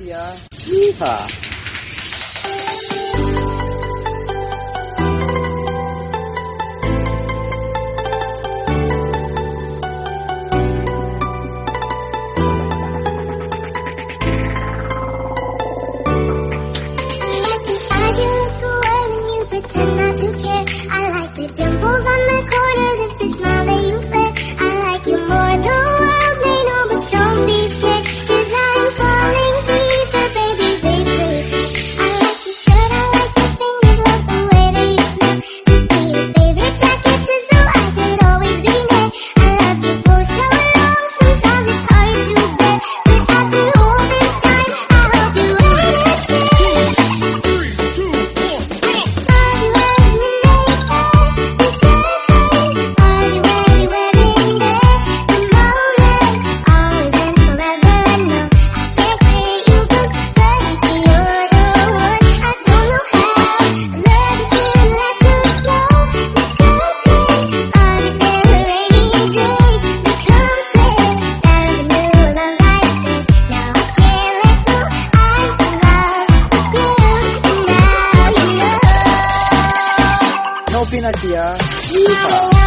Ya. いや、い。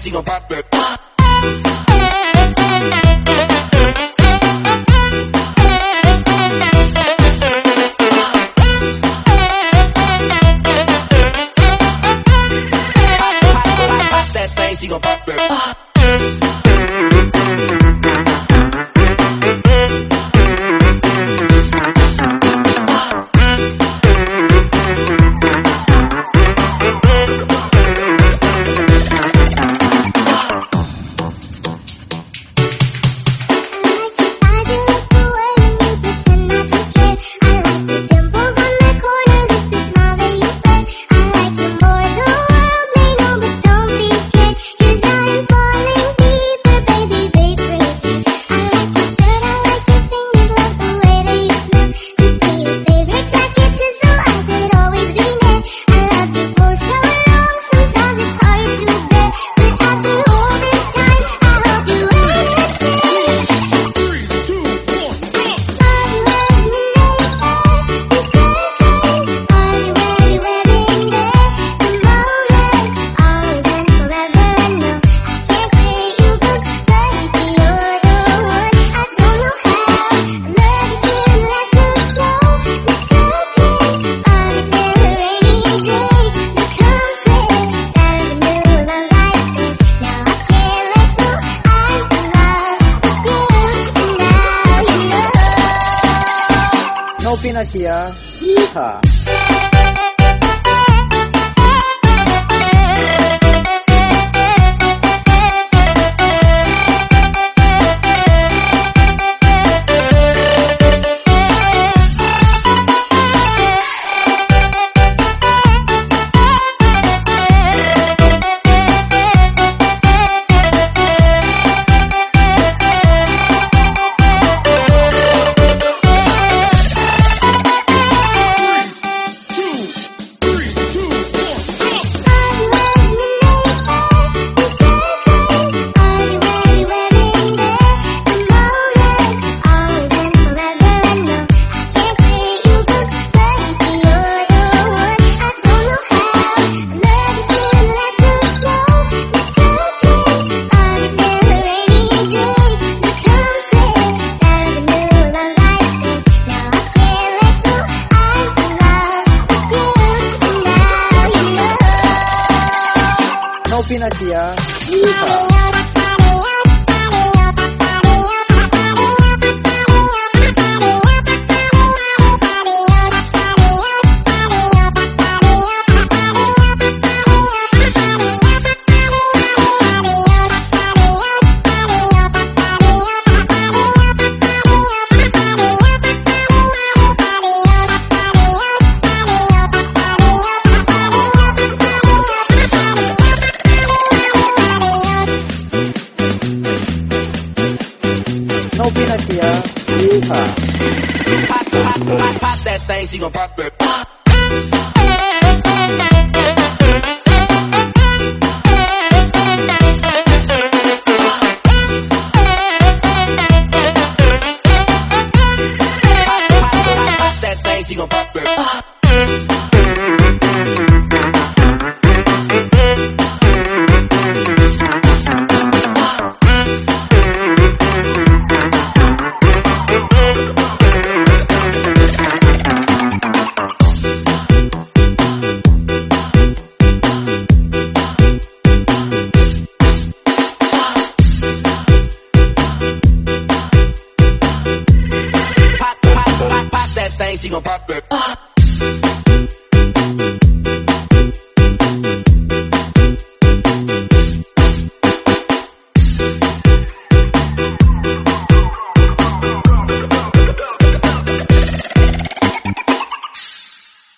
sigo. Pop no pin aqui, ó. Iha! Pinasya. Yeehaw! Here. Yeehaw. Pop, pop, pop, pop that thing, she gon' pop that. Pop, pop, pop, pop that thing, she gon' pop that. Pop,